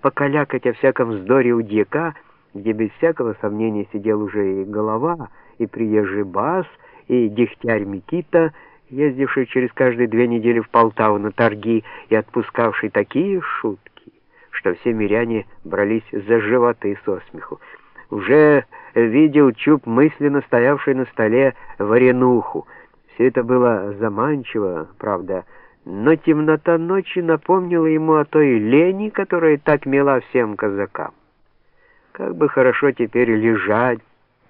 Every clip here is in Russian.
покалякать о всяком вздоре у дьяка, где без всякого сомнения сидел уже и голова, и приезжий бас, и дегтярь Микита, ездивший через каждые две недели в Полтаву на торги и отпускавший такие шутки, что все миряне брались за животы со смеху. Уже видел Чуб мысленно стоявший на столе варенуху. Все это было заманчиво, правда, но темнота ночи напомнила ему о той лени, которая так мила всем казакам. Как бы хорошо теперь лежать,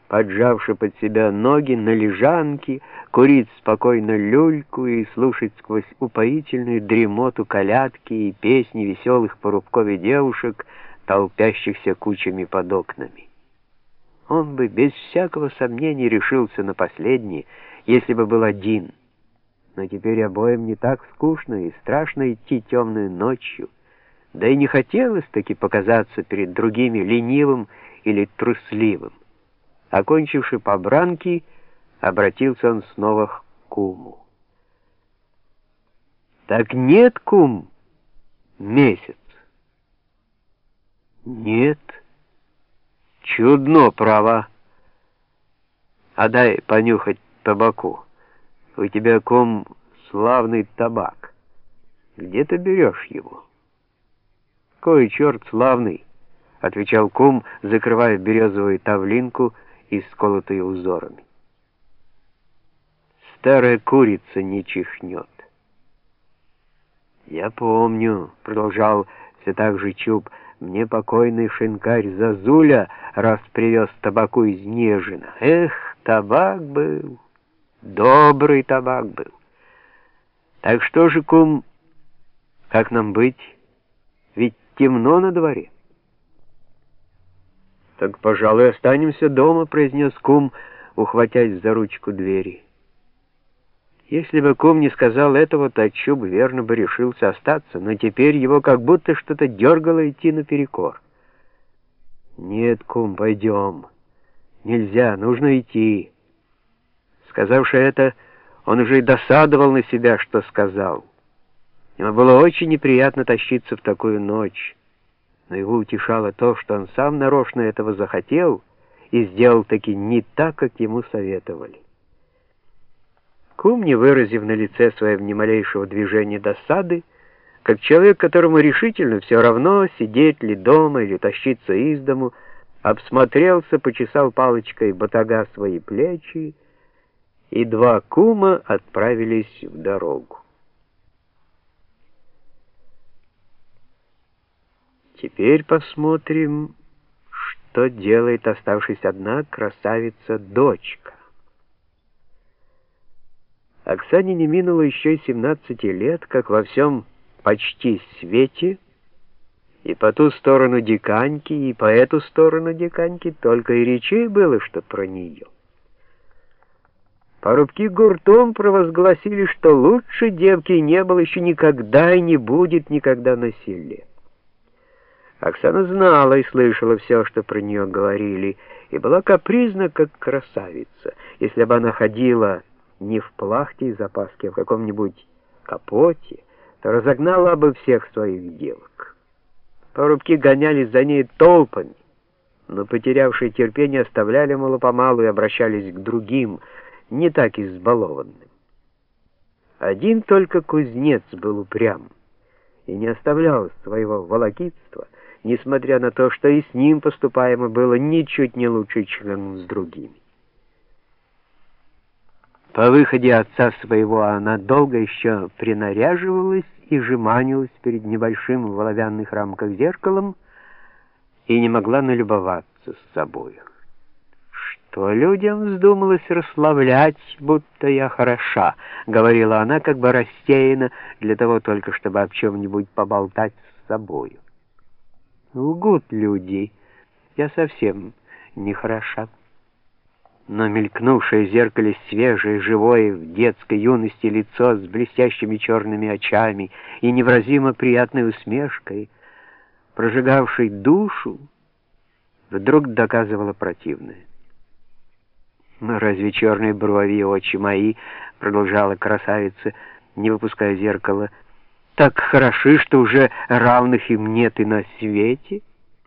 поджавши под себя ноги на лежанке, курить спокойно люльку и слушать сквозь упоительную дремоту колядки и песни веселых порубкове девушек, толпящихся кучами под окнами. Он бы без всякого сомнения решился на последний, если бы был один. Но теперь обоим не так скучно и страшно идти темной ночью, да и не хотелось таки показаться перед другими ленивым или трусливым. Окончивши побранки, обратился он снова к куму. «Так нет, кум, месяц?» «Нет. Чудно, право. А дай понюхать табаку. У тебя, кум, славный табак. Где ты берешь его?» «Кой черт славный!» — отвечал кум, закрывая березовую тавлинку — и сколотые узорами. Старая курица не чихнет. «Я помню», — продолжал все так же Чуб, «мне покойный шинкарь Зазуля раз привез табаку из Нежина. Эх, табак был, добрый табак был. Так что же, кум, как нам быть? Ведь темно на дворе». «Так, пожалуй, останемся дома», — произнес кум, ухватясь за ручку двери. Если бы кум не сказал этого, то Чуб верно бы решился остаться, но теперь его как будто что-то дергало идти наперекор. «Нет, кум, пойдем. Нельзя, нужно идти». Сказавши это, он уже и досадовал на себя, что сказал. Ему было очень неприятно тащиться в такую ночь но его утешало то, что он сам нарочно этого захотел и сделал таки не так, как ему советовали. Кум, не выразив на лице своего ни малейшего движения досады, как человек, которому решительно все равно, сидеть ли дома или тащиться из дому, обсмотрелся, почесал палочкой батага свои плечи, и два кума отправились в дорогу. Теперь посмотрим, что делает оставшись одна красавица-дочка. Оксане не минуло еще и 17 лет, как во всем почти свете, и по ту сторону диканьки, и по эту сторону диканьки только и речей было, что про нее. Порубки гуртом провозгласили, что лучше девки не было еще никогда и не будет никогда на селе. Оксана знала и слышала все, что про нее говорили, и была капризна, как красавица. Если бы она ходила не в плахте и запаске, а в каком-нибудь капоте, то разогнала бы всех своих девок. Порубки гонялись за ней толпами, но потерявшие терпение оставляли мало-помалу и обращались к другим, не так избалованным. Один только кузнец был упрям и не оставлял своего волокитства, несмотря на то, что и с ним поступаемо было ничуть не лучше, чем с другими. По выходе отца своего она долго еще принаряживалась и жеманилась перед небольшим в оловянных рамках зеркалом и не могла налюбоваться с собой. «Что людям вздумалось расславлять, будто я хороша», — говорила она как бы рассеянно, для того только, чтобы об чем-нибудь поболтать с собою. Лгут люди. Я совсем не хороша. Но мелькнувшее в зеркале свежее, живое в детской юности лицо с блестящими черными очами и невразимо приятной усмешкой, прожигавшей душу, вдруг доказывало противное. «Но разве черные брови очи мои?» — продолжала красавица, не выпуская зеркала — так хороши, что уже равных им нет и на свете?